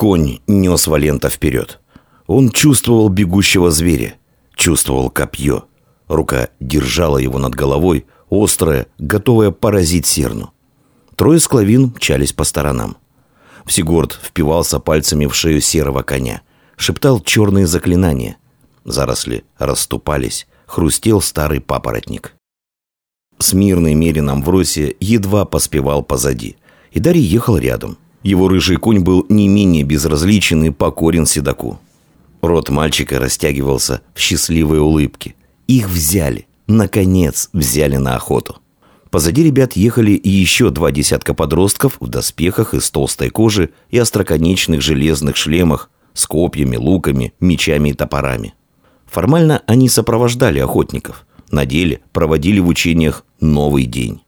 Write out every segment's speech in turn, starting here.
Конь нес Валента вперед. Он чувствовал бегущего зверя, чувствовал копье. Рука держала его над головой, острая, готовая поразить серну. Трое склавин мчались по сторонам. Всегорд впивался пальцами в шею серого коня, шептал черные заклинания. Заросли расступались, хрустел старый папоротник. Смирный Мерин Амвросия едва поспевал позади, и Дарий ехал рядом. Его рыжий конь был не менее безразличен и покорен седаку. Рот мальчика растягивался в счастливой улыбке. Их взяли, наконец взяли на охоту. Позади ребят ехали еще два десятка подростков в доспехах из толстой кожи и остроконечных железных шлемах с копьями, луками, мечами и топорами. Формально они сопровождали охотников. На деле проводили в учениях новый день.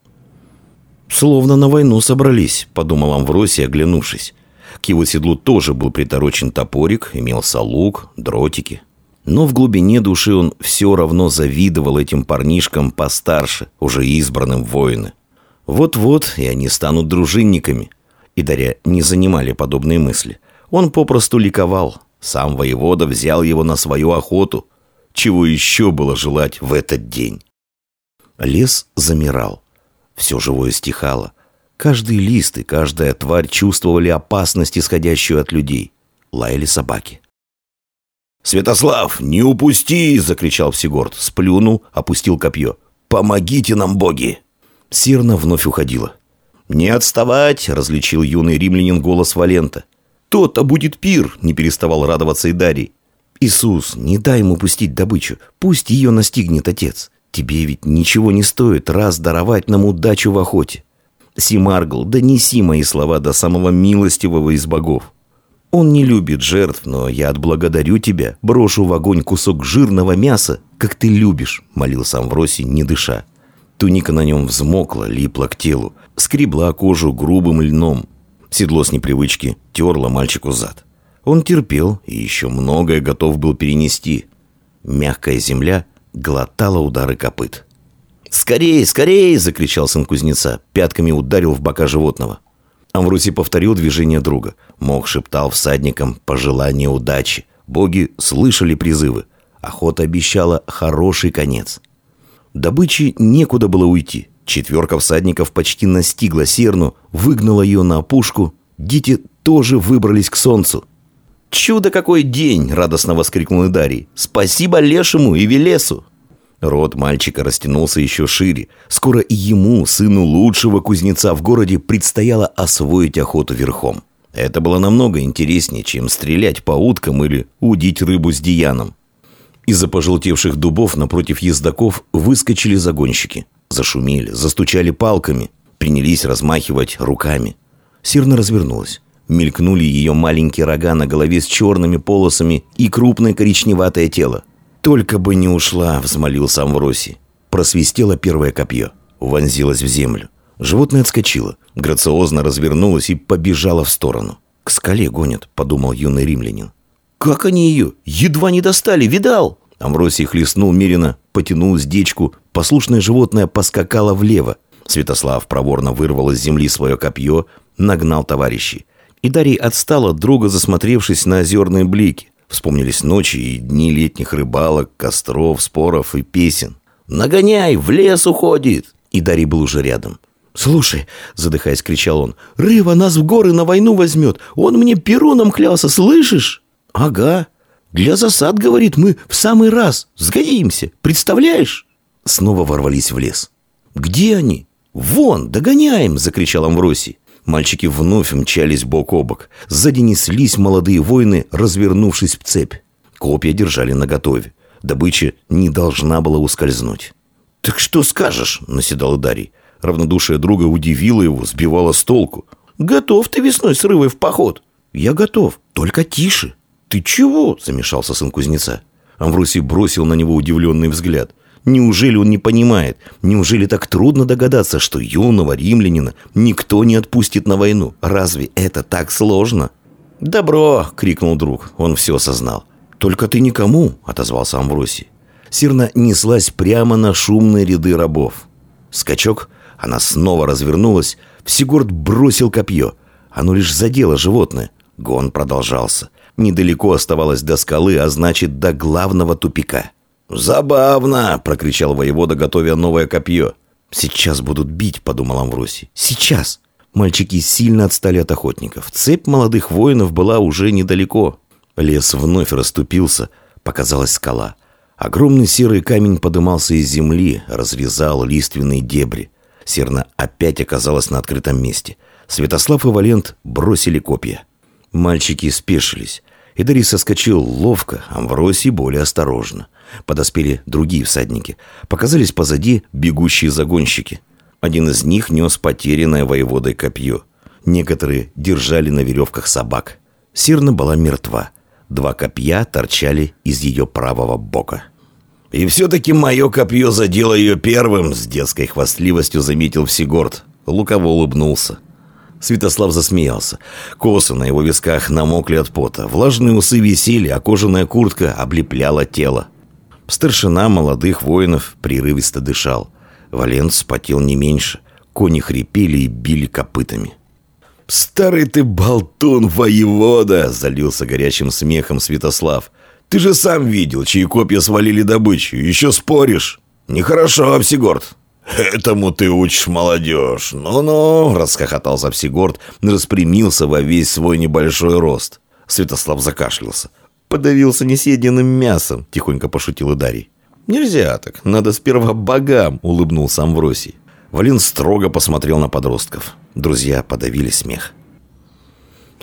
«Словно на войну собрались», — подумал Амвросий, оглянувшись. К его седлу тоже был приторочен топорик, имелся лук, дротики. Но в глубине души он все равно завидовал этим парнишкам постарше, уже избранным воины. Вот-вот и они станут дружинниками. И Даря не занимали подобные мысли. Он попросту ликовал. Сам воевода взял его на свою охоту. Чего еще было желать в этот день? Лес замирал. Все живое стихало. Каждый лист и каждая тварь чувствовали опасность, исходящую от людей. Лаяли собаки. «Святослав, не упусти!» — закричал Всегорд. Сплюнул, опустил копье. «Помогите нам, боги!» Сирна вновь уходила. «Не отставать!» — различил юный римлянин голос Валента. «То-то будет пир!» — не переставал радоваться и Дарий. «Иисус, не дай ему пустить добычу. Пусть ее настигнет отец. Тебе ведь ничего не стоит раз даровать нам удачу в охоте. Симаргл, донеси мои слова до самого милостивого из богов. Он не любит жертв, но я отблагодарю тебя, брошу в огонь кусок жирного мяса, как ты любишь», — молился Амвросий, не дыша. Туника на нем взмокла, липла к телу, скребла кожу грубым льном. Седло с непривычки терло мальчику зад. Он терпел и еще многое готов был перенести. Мягкая земля глотала удары копыт. «Скорей, скорей!» — закричал сын кузнеца, пятками ударил в бока животного. Амвросий повторил движение друга. Мох шептал всадникам пожелания удачи. Боги слышали призывы. Охота обещала хороший конец. Добычи некуда было уйти. Четверка всадников почти настигла серну, выгнала ее на опушку. Дети тоже выбрались к солнцу. «Чудо какой день!» — радостно воскликнул Идарий. «Спасибо Лешему и Велесу!» Рот мальчика растянулся еще шире. Скоро и ему, сыну лучшего кузнеца в городе, предстояло освоить охоту верхом. Это было намного интереснее, чем стрелять по уткам или удить рыбу с Дияном. Из-за пожелтевших дубов напротив ездаков выскочили загонщики. Зашумели, застучали палками, принялись размахивать руками. Сирна развернулась. Мелькнули ее маленькие рога на голове с черными полосами и крупное коричневатое тело. «Только бы не ушла!» — взмолился Амвросий. Просвистело первое копье. Вонзилось в землю. Животное отскочило, грациозно развернулось и побежало в сторону. «К скале гонят», — подумал юный римлянин. «Как они ее? Едва не достали, видал?» Амвросий хлестнул Мирина, потянул сдечку. Послушное животное поскакало влево. Святослав проворно вырвал из земли свое копье, нагнал товарищей. И Дарий отстал от друга, засмотревшись на озерные блики. Вспомнились ночи и дни летних рыбалок, костров, споров и песен. «Нагоняй, в лес уходит!» И Дарий был уже рядом. «Слушай», — задыхаясь, кричал он, — «Рыва нас в горы на войну возьмет. Он мне перуном клялся, слышишь?» «Ага. Для засад, говорит, мы в самый раз. Сгодимся. Представляешь?» Снова ворвались в лес. «Где они?» «Вон, догоняем!» — закричал Амвросий. Мальчики вновь мчались бок о бок. Сзади неслись молодые воины, развернувшись в цепь. Копья держали наготове. Добыча не должна была ускользнуть. «Так что скажешь?» — наседал Дарий. Равнодушие друга удивило его, сбивало с толку. «Готов ты весной с рывой в поход?» «Я готов, только тише». «Ты чего?» — замешался сын кузнеца. Амвросий бросил на него удивленный взгляд. Неужели он не понимает? Неужели так трудно догадаться, что юного римлянина никто не отпустит на войну? Разве это так сложно? «Добро!» — крикнул друг. Он все осознал. «Только ты никому!» — отозвался Амвросий. Сирна неслась прямо на шумные ряды рабов. Скачок, она снова развернулась. Всегорд бросил копье. Оно лишь задело животное. Гон продолжался. Недалеко оставалось до скалы, а значит, до главного тупика. «Забавно!» — прокричал воевода, готовя новое копье. «Сейчас будут бить», — подумал Амвросий. «Сейчас!» Мальчики сильно отстали от охотников. Цепь молодых воинов была уже недалеко. Лес вновь расступился, показалась скала. Огромный серый камень подымался из земли, разрезал лиственные дебри. Серна опять оказалась на открытом месте. Святослав и Валент бросили копья. Мальчики спешились. Идарий соскочил ловко, Амвросий более осторожно. Подоспели другие всадники. Показались позади бегущие загонщики. Один из них нес потерянное воеводой копье. Некоторые держали на веревках собак. Сирна была мертва. Два копья торчали из ее правого бока. «И все-таки мое копье задело ее первым», — с детской хвастливостью заметил Всегорд. Луково улыбнулся. Святослав засмеялся. Косы на его висках намокли от пота. Влажные усы висели, а кожаная куртка облепляла тело. Старшина молодых воинов прерывисто дышал. Валент спотел не меньше. Кони хрипели и били копытами. «Старый ты болтун, воевода!» — залился горячим смехом Святослав. «Ты же сам видел, чьи копья свалили добычу. Еще споришь? Нехорошо, Всегорд!» «Этому ты учишь молодежь. Ну-ну!» — расхохотался Всегорд, распрямился во весь свой небольшой рост. Святослав закашлялся. «Подавился несъеденным мясом», — тихонько пошутил Дарий. «Нельзя так, надо сперва богам», — улыбнулся Амвросий. Валин строго посмотрел на подростков. Друзья подавили смех.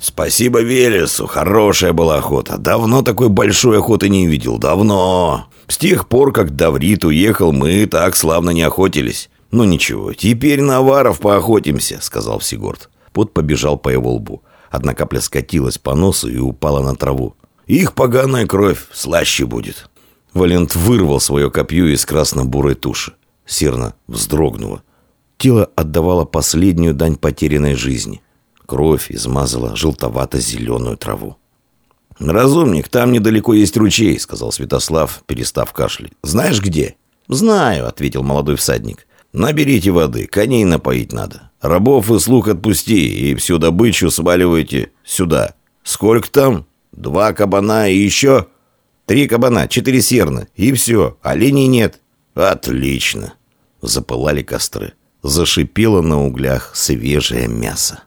«Спасибо Велесу, хорошая была охота. Давно такой большой охоты не видел, давно. С тех пор, как Даврит уехал, мы так славно не охотились. Ну ничего, теперь на варов поохотимся», — сказал Всегорд. Пот побежал по его лбу. Одна капля скатилась по носу и упала на траву. «Их поганая кровь слаще будет». Валент вырвал свое копье из красно-бурой туши. Серна вздрогнула. Тело отдавало последнюю дань потерянной жизни. Кровь измазала желтовато-зеленую траву. «Разумник, там недалеко есть ручей», — сказал Святослав, перестав кашлять. «Знаешь где?» «Знаю», — ответил молодой всадник. «Наберите воды, коней напоить надо. Рабов и слуг отпусти, и всю добычу сваливайте сюда. Сколько там? Два кабана и еще...» Три кабана, четыре серна, и все, оленей нет. Отлично. Запылали костры. Зашипело на углях свежее мясо.